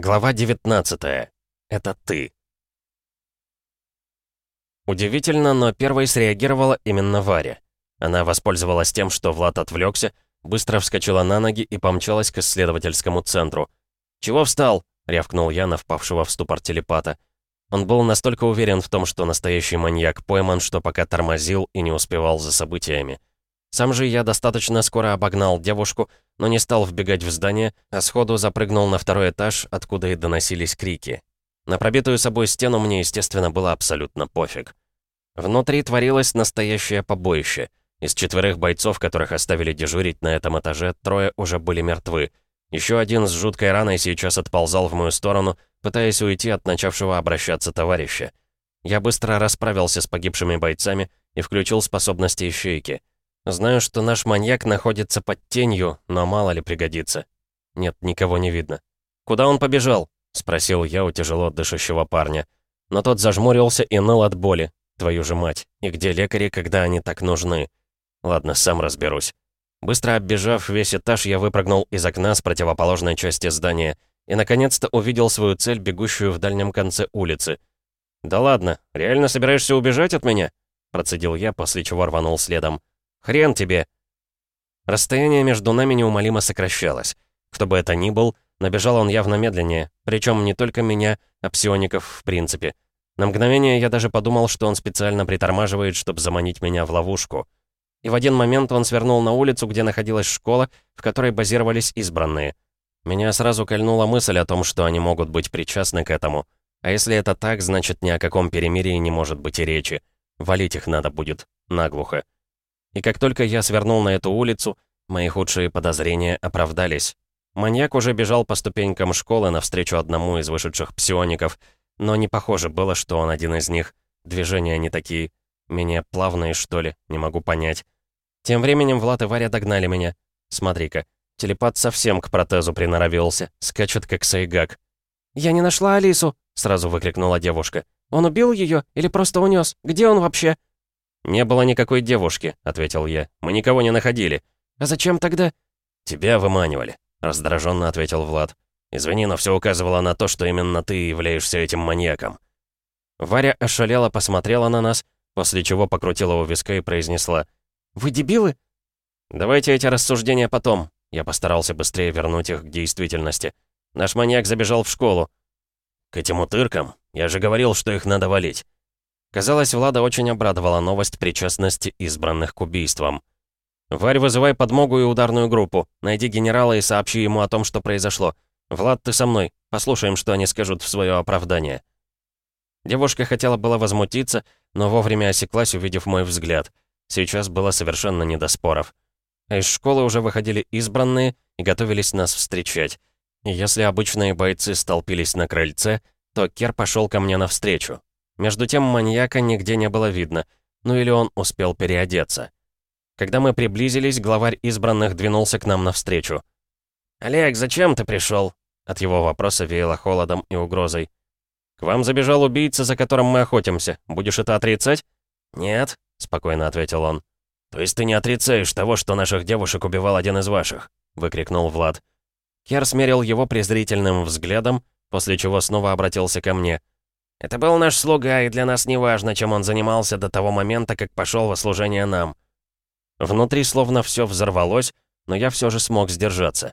Глава 19. Это ты. Удивительно, но первой среагировала именно Варя. Она воспользовалась тем, что Влад отвлекся, быстро вскочила на ноги и помчалась к исследовательскому центру. «Чего встал?» — рявкнул я на впавшего в ступор телепата. Он был настолько уверен в том, что настоящий маньяк пойман, что пока тормозил и не успевал за событиями. Сам же я достаточно скоро обогнал девушку, но не стал вбегать в здание, а сходу запрыгнул на второй этаж, откуда и доносились крики. На пробитую собой стену мне, естественно, было абсолютно пофиг. Внутри творилось настоящее побоище. Из четверых бойцов, которых оставили дежурить на этом этаже, трое уже были мертвы. Еще один с жуткой раной сейчас отползал в мою сторону, пытаясь уйти от начавшего обращаться товарища. Я быстро расправился с погибшими бойцами и включил способности ищейки — Знаю, что наш маньяк находится под тенью, но мало ли пригодится. Нет, никого не видно. «Куда он побежал?» — спросил я у тяжело дышащего парня. Но тот зажмурился и ныл от боли. Твою же мать. И где лекари, когда они так нужны? Ладно, сам разберусь. Быстро оббежав весь этаж, я выпрыгнул из окна с противоположной части здания и, наконец-то, увидел свою цель, бегущую в дальнем конце улицы. «Да ладно, реально собираешься убежать от меня?» Процедил я, после чего рванул следом. Хрен тебе!» Расстояние между нами неумолимо сокращалось. Кто бы это ни был, набежал он явно медленнее, причем не только меня, а псиоников в принципе. На мгновение я даже подумал, что он специально притормаживает, чтобы заманить меня в ловушку. И в один момент он свернул на улицу, где находилась школа, в которой базировались избранные. Меня сразу кольнула мысль о том, что они могут быть причастны к этому. А если это так, значит, ни о каком перемирии не может быть и речи. Валить их надо будет, наглухо. И как только я свернул на эту улицу, мои худшие подозрения оправдались. Маньяк уже бежал по ступенькам школы навстречу одному из вышедших псиоников, но не похоже было, что он один из них. Движения не такие. Менее плавные, что ли, не могу понять. Тем временем Влад и Варя догнали меня. Смотри-ка, телепат совсем к протезу приноровился, скачет как сайгак. «Я не нашла Алису!» — сразу выкрикнула девушка. «Он убил ее или просто унес? Где он вообще?» «Не было никакой девушки», — ответил я. «Мы никого не находили». «А зачем тогда?» «Тебя выманивали», — раздраженно ответил Влад. «Извини, но все указывало на то, что именно ты являешься этим маньяком». Варя ошалела посмотрела на нас, после чего покрутила у виска и произнесла. «Вы дебилы?» «Давайте эти рассуждения потом». Я постарался быстрее вернуть их к действительности. Наш маньяк забежал в школу. «К этим утыркам? Я же говорил, что их надо валить». Казалось, Влада очень обрадовала новость причастности избранных к убийствам. «Варь, вызывай подмогу и ударную группу. Найди генерала и сообщи ему о том, что произошло. Влад, ты со мной. Послушаем, что они скажут в свое оправдание». Девушка хотела было возмутиться, но вовремя осеклась, увидев мой взгляд. Сейчас было совершенно не до споров. А из школы уже выходили избранные и готовились нас встречать. И если обычные бойцы столпились на крыльце, то Кер пошел ко мне навстречу. Между тем маньяка нигде не было видно, ну или он успел переодеться. Когда мы приблизились, главарь избранных двинулся к нам навстречу. «Олег, зачем ты пришел?» От его вопроса веяло холодом и угрозой. «К вам забежал убийца, за которым мы охотимся. Будешь это отрицать?» «Нет», — спокойно ответил он. «То есть ты не отрицаешь того, что наших девушек убивал один из ваших?» — выкрикнул Влад. Кер смерил его презрительным взглядом, после чего снова обратился ко мне. Это был наш слуга, и для нас не важно, чем он занимался до того момента, как пошел во служение нам. Внутри словно все взорвалось, но я все же смог сдержаться.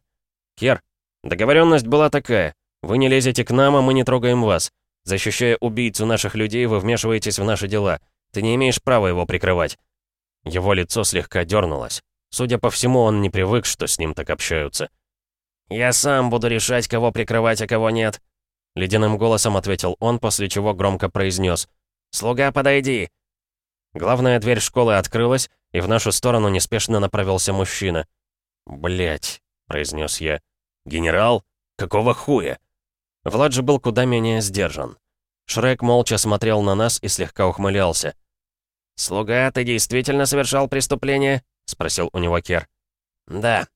Кер, договоренность была такая. Вы не лезете к нам, а мы не трогаем вас. Защищая убийцу наших людей, вы вмешиваетесь в наши дела. Ты не имеешь права его прикрывать. Его лицо слегка дернулось. Судя по всему, он не привык, что с ним так общаются. «Я сам буду решать, кого прикрывать, а кого нет», Ледяным голосом ответил он, после чего громко произнес «Слуга, подойди!» Главная дверь школы открылась, и в нашу сторону неспешно направился мужчина. Блять, произнес я. «Генерал? Какого хуя?» Влад же был куда менее сдержан. Шрек молча смотрел на нас и слегка ухмылялся. «Слуга, ты действительно совершал преступление?» — спросил у него Кер. «Да.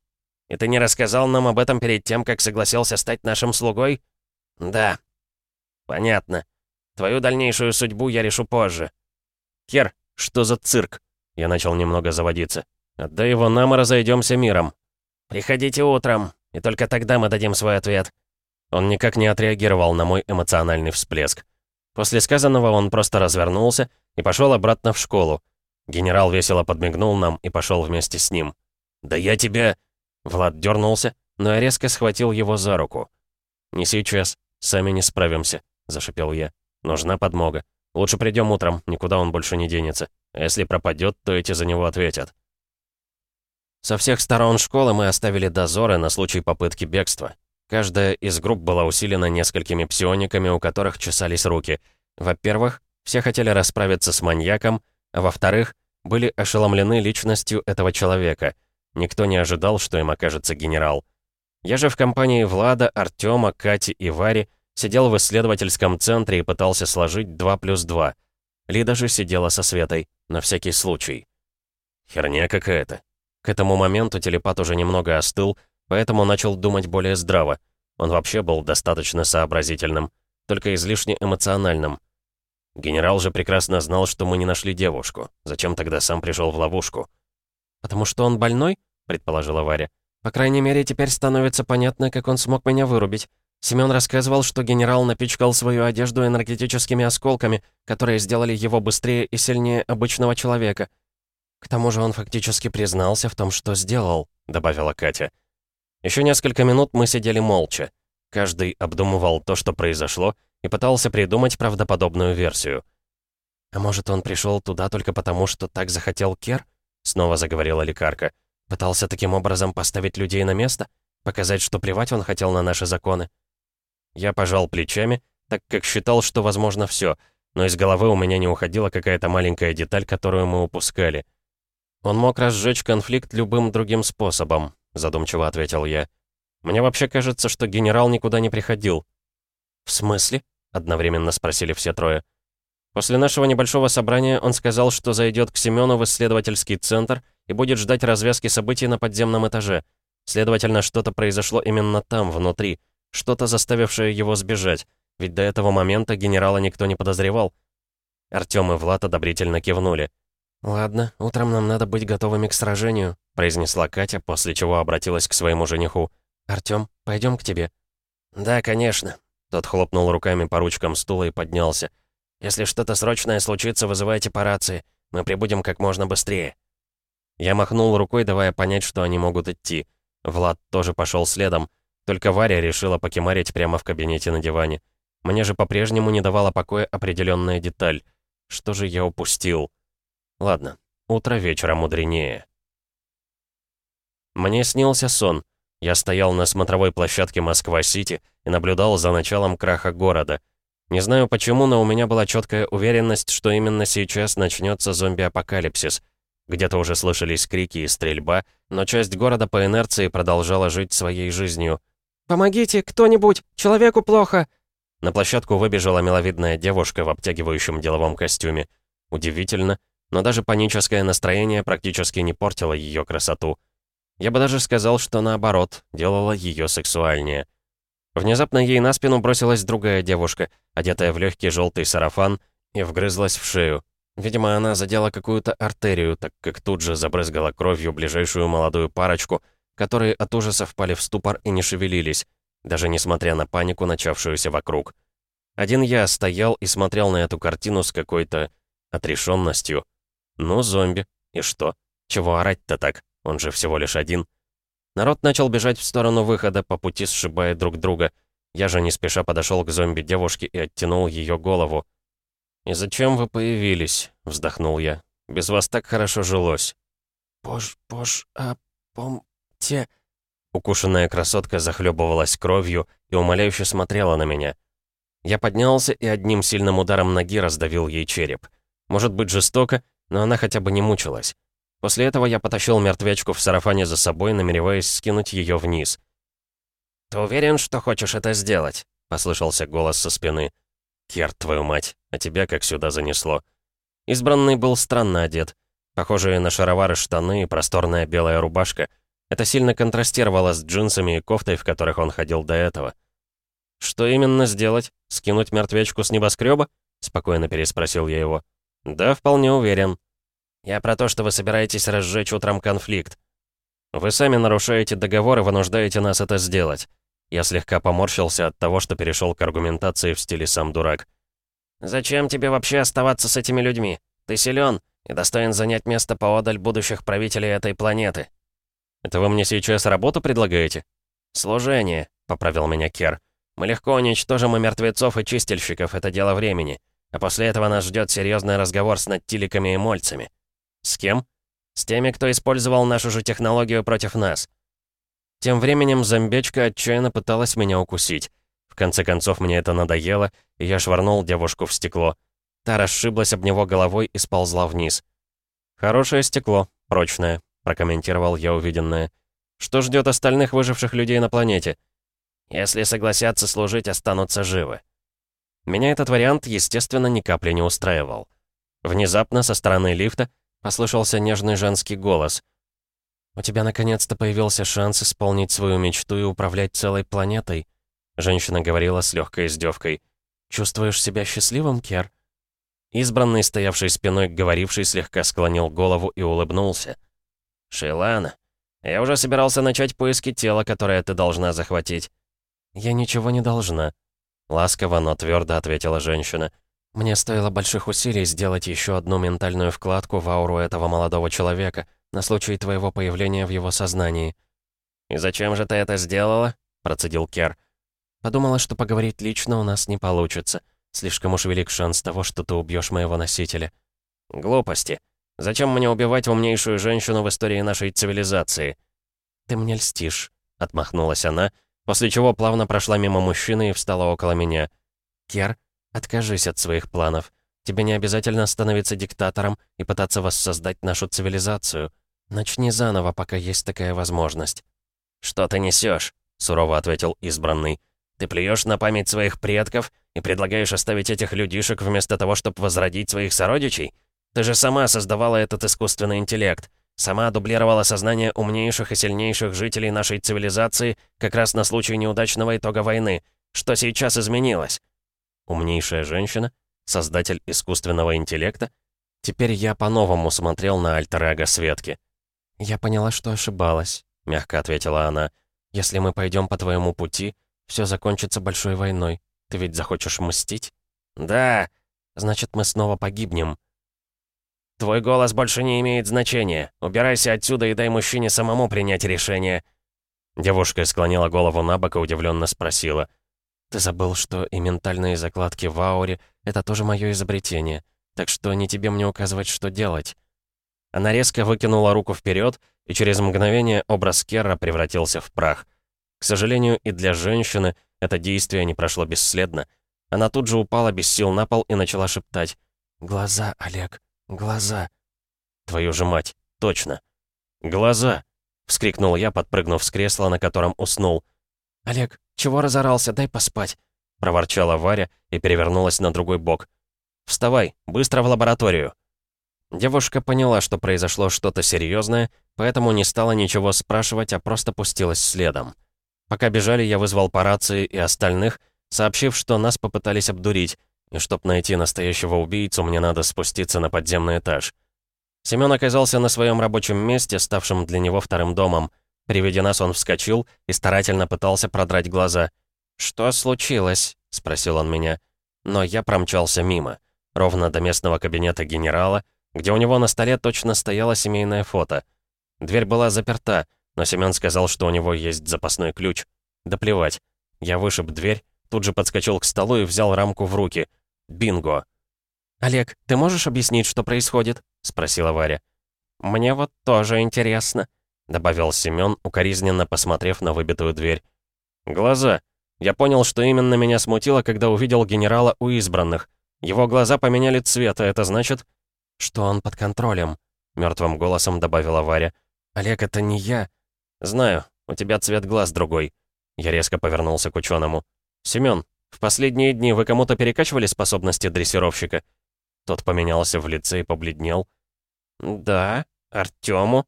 И ты не рассказал нам об этом перед тем, как согласился стать нашим слугой?» «Да». «Понятно. Твою дальнейшую судьбу я решу позже». «Кер, что за цирк?» Я начал немного заводиться. «Отдай его нам и разойдемся миром». «Приходите утром, и только тогда мы дадим свой ответ». Он никак не отреагировал на мой эмоциональный всплеск. После сказанного он просто развернулся и пошел обратно в школу. Генерал весело подмигнул нам и пошел вместе с ним. «Да я тебя...» Влад дернулся, но я резко схватил его за руку. «Не сейчас. Сами не справимся», — зашипел я. «Нужна подмога. Лучше придем утром, никуда он больше не денется. А если пропадет, то эти за него ответят». Со всех сторон школы мы оставили дозоры на случай попытки бегства. Каждая из групп была усилена несколькими псиониками, у которых чесались руки. Во-первых, все хотели расправиться с маньяком, а во-вторых, были ошеломлены личностью этого человека. Никто не ожидал, что им окажется генерал. Я же в компании Влада, Артема, Кати и Вари сидел в исследовательском центре и пытался сложить 2 плюс 2. Лида же сидела со Светой, на всякий случай. Херня какая-то. К этому моменту телепат уже немного остыл, поэтому начал думать более здраво. Он вообще был достаточно сообразительным, только излишне эмоциональным. Генерал же прекрасно знал, что мы не нашли девушку. Зачем тогда сам пришел в ловушку? «Потому что он больной?» — предположила Варя. «По крайней мере, теперь становится понятно, как он смог меня вырубить. Семён рассказывал, что генерал напичкал свою одежду энергетическими осколками, которые сделали его быстрее и сильнее обычного человека. К тому же он фактически признался в том, что сделал», — добавила Катя. Еще несколько минут мы сидели молча. Каждый обдумывал то, что произошло, и пытался придумать правдоподобную версию. «А может, он пришел туда только потому, что так захотел Кер?» — снова заговорила лекарка. «Пытался таким образом поставить людей на место? Показать, что плевать он хотел на наши законы?» Я пожал плечами, так как считал, что возможно все, но из головы у меня не уходила какая-то маленькая деталь, которую мы упускали. Он мог разжечь конфликт любым другим способом, задумчиво ответил я. «Мне вообще кажется, что генерал никуда не приходил». «В смысле?» — одновременно спросили все трое. После нашего небольшого собрания он сказал, что зайдет к Семену в исследовательский центр и будет ждать развязки событий на подземном этаже. Следовательно, что-то произошло именно там, внутри. Что-то заставившее его сбежать. Ведь до этого момента генерала никто не подозревал. Артём и Влад одобрительно кивнули. «Ладно, утром нам надо быть готовыми к сражению», произнесла Катя, после чего обратилась к своему жениху. «Артём, пойдем к тебе». «Да, конечно». Тот хлопнул руками по ручкам стула и поднялся. «Если что-то срочное случится, вызывайте по рации. Мы прибудем как можно быстрее». Я махнул рукой, давая понять, что они могут идти. Влад тоже пошел следом. Только Варя решила покемарить прямо в кабинете на диване. Мне же по-прежнему не давала покоя определенная деталь. Что же я упустил? Ладно, утро вечера мудренее. Мне снился сон. Я стоял на смотровой площадке Москва-Сити и наблюдал за началом краха города. Не знаю почему, но у меня была четкая уверенность, что именно сейчас начнется зомби-апокалипсис. Где-то уже слышались крики и стрельба, но часть города по инерции продолжала жить своей жизнью. «Помогите, кто-нибудь! Человеку плохо!» На площадку выбежала миловидная девушка в обтягивающем деловом костюме. Удивительно, но даже паническое настроение практически не портило ее красоту. Я бы даже сказал, что наоборот, делало ее сексуальнее. Внезапно ей на спину бросилась другая девушка, одетая в легкий желтый сарафан, и вгрызлась в шею. Видимо, она задела какую-то артерию, так как тут же забрызгала кровью ближайшую молодую парочку, которые от ужаса впали в ступор и не шевелились, даже несмотря на панику, начавшуюся вокруг. Один я стоял и смотрел на эту картину с какой-то отрешенностью. Ну, зомби. И что? Чего орать-то так? Он же всего лишь один. Народ начал бежать в сторону выхода, по пути сшибая друг друга. Я же не спеша подошел к зомби-девушке и оттянул ее голову. «И зачем вы появились?» — вздохнул я. «Без вас так хорошо жилось». «Бож, бож, а помте...» Укушенная красотка захлебывалась кровью и умоляюще смотрела на меня. Я поднялся и одним сильным ударом ноги раздавил ей череп. Может быть жестоко, но она хотя бы не мучилась. После этого я потащил мертвячку в сарафане за собой, намереваясь скинуть ее вниз. «Ты уверен, что хочешь это сделать?» — послышался голос со спины. «Керт, твою мать, а тебя как сюда занесло?» Избранный был странно одет. Похожие на шаровары штаны и просторная белая рубашка. Это сильно контрастировало с джинсами и кофтой, в которых он ходил до этого. «Что именно сделать? Скинуть мертвячку с небоскреба?» — спокойно переспросил я его. «Да, вполне уверен». «Я про то, что вы собираетесь разжечь утром конфликт». «Вы сами нарушаете договор и вынуждаете нас это сделать». Я слегка поморщился от того, что перешел к аргументации в стиле «сам дурак». «Зачем тебе вообще оставаться с этими людьми? Ты силен и достоин занять место поодаль будущих правителей этой планеты». «Это вы мне сейчас работу предлагаете?» «Служение», — поправил меня Кер. «Мы легко уничтожим и мертвецов, и чистильщиков, это дело времени. А после этого нас ждет серьезный разговор с надтиликами и мольцами». «С кем?» «С теми, кто использовал нашу же технологию против нас». Тем временем зомбечка отчаянно пыталась меня укусить. В конце концов, мне это надоело, и я швырнул девушку в стекло. Та расшиблась об него головой и сползла вниз. «Хорошее стекло, прочное», — прокомментировал я увиденное. «Что ждет остальных выживших людей на планете?» «Если согласятся служить, останутся живы». Меня этот вариант, естественно, ни капли не устраивал. Внезапно со стороны лифта послышался нежный женский голос. «У тебя наконец-то появился шанс исполнить свою мечту и управлять целой планетой», женщина говорила с легкой издевкой. «Чувствуешь себя счастливым, Кер?» Избранный, стоявший спиной к говорившей, слегка склонил голову и улыбнулся. «Шейлана, я уже собирался начать поиски тела, которое ты должна захватить». «Я ничего не должна», — ласково, но твердо ответила женщина. «Мне стоило больших усилий сделать еще одну ментальную вкладку в ауру этого молодого человека на случай твоего появления в его сознании». «И зачем же ты это сделала?» — процедил Кер. «Подумала, что поговорить лично у нас не получится. Слишком уж велик шанс того, что ты убьешь моего носителя». «Глупости. Зачем мне убивать умнейшую женщину в истории нашей цивилизации?» «Ты мне льстишь», — отмахнулась она, после чего плавно прошла мимо мужчины и встала около меня. «Кер, откажись от своих планов. Тебе не обязательно становиться диктатором и пытаться воссоздать нашу цивилизацию. Начни заново, пока есть такая возможность». «Что ты несешь? сурово ответил избранный. «Ты плюешь на память своих предков и предлагаешь оставить этих людишек вместо того, чтобы возродить своих сородичей? Ты же сама создавала этот искусственный интеллект. Сама дублировала сознание умнейших и сильнейших жителей нашей цивилизации как раз на случай неудачного итога войны. Что сейчас изменилось?» «Умнейшая женщина? Создатель искусственного интеллекта?» Теперь я по-новому смотрел на альтер Светки. «Я поняла, что ошибалась», — мягко ответила она. «Если мы пойдем по твоему пути, все закончится большой войной. Ты ведь захочешь мстить?» «Да». «Значит, мы снова погибнем». «Твой голос больше не имеет значения. Убирайся отсюда и дай мужчине самому принять решение». Девушка склонила голову на бок и удивленно спросила. «Ты забыл, что и ментальные закладки в ауре — это тоже мое изобретение, так что не тебе мне указывать, что делать». Она резко выкинула руку вперед, и через мгновение образ Керра превратился в прах. К сожалению, и для женщины это действие не прошло бесследно. Она тут же упала без сил на пол и начала шептать. «Глаза, Олег, глаза». «Твою же мать, точно». «Глаза!» — вскрикнул я, подпрыгнув с кресла, на котором уснул. «Олег, чего разорался? Дай поспать!» — проворчала Варя и перевернулась на другой бок. «Вставай, быстро в лабораторию!» Девушка поняла, что произошло что-то серьезное, поэтому не стала ничего спрашивать, а просто пустилась следом. Пока бежали, я вызвал по рации и остальных, сообщив, что нас попытались обдурить, и чтоб найти настоящего убийцу, мне надо спуститься на подземный этаж. Семён оказался на своем рабочем месте, ставшем для него вторым домом. При виде нас он вскочил и старательно пытался продрать глаза. «Что случилось?» — спросил он меня. Но я промчался мимо, ровно до местного кабинета генерала, где у него на столе точно стояло семейное фото. Дверь была заперта, но Семён сказал, что у него есть запасной ключ. Да плевать. Я вышиб дверь, тут же подскочил к столу и взял рамку в руки. Бинго. «Олег, ты можешь объяснить, что происходит?» — спросила Варя. «Мне вот тоже интересно», — добавил Семён, укоризненно посмотрев на выбитую дверь. «Глаза. Я понял, что именно меня смутило, когда увидел генерала у избранных. Его глаза поменяли цвет, а это значит, что он под контролем», — мертвым голосом добавила Варя. «Олег, это не я». «Знаю, у тебя цвет глаз другой». Я резко повернулся к ученому. «Семён, в последние дни вы кому-то перекачивали способности дрессировщика?» Тот поменялся в лице и побледнел. «Да, Артёму».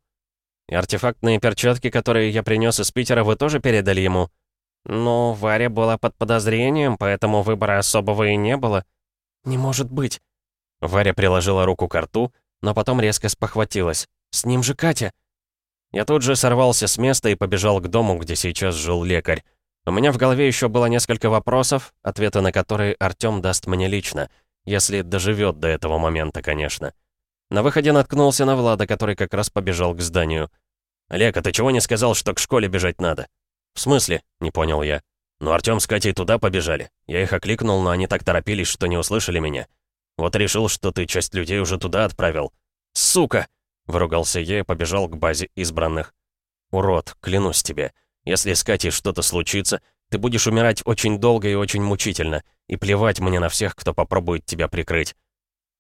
«И артефактные перчатки, которые я принёс из Питера, вы тоже передали ему?» «Ну, Варя была под подозрением, поэтому выбора особого и не было». «Не может быть». Варя приложила руку к рту, но потом резко спохватилась. «С ним же Катя!» Я тут же сорвался с места и побежал к дому, где сейчас жил лекарь. У меня в голове еще было несколько вопросов, ответы на которые Артём даст мне лично, если доживет до этого момента, конечно. На выходе наткнулся на Влада, который как раз побежал к зданию. «Олег, а ты чего не сказал, что к школе бежать надо?» «В смысле?» — не понял я. «Ну, Артём с Катей туда побежали. Я их окликнул, но они так торопились, что не услышали меня. Вот решил, что ты часть людей уже туда отправил». «Сука!» — выругался я и побежал к базе избранных. «Урод, клянусь тебе. Если с Катей что-то случится, ты будешь умирать очень долго и очень мучительно, и плевать мне на всех, кто попробует тебя прикрыть».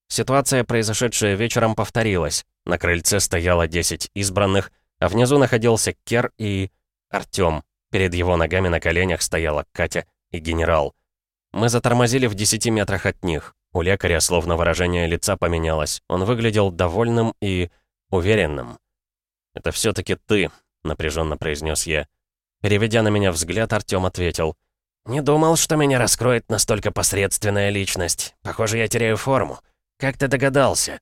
Ситуация, произошедшая вечером, повторилась. На крыльце стояло 10 избранных, а внизу находился Кер и... Артём. Перед его ногами на коленях стояла Катя и генерал. Мы затормозили в 10 метрах от них. У лекаря словно выражение лица поменялось. Он выглядел довольным и... уверенным. «Это все таки ты», — напряженно произнес я. Переведя на меня взгляд, Артём ответил. «Не думал, что меня раскроет настолько посредственная личность. Похоже, я теряю форму. Как ты догадался?»